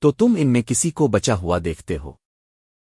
تو تم ان میں کسی کو بچا ہوا دیکھتے ہو۔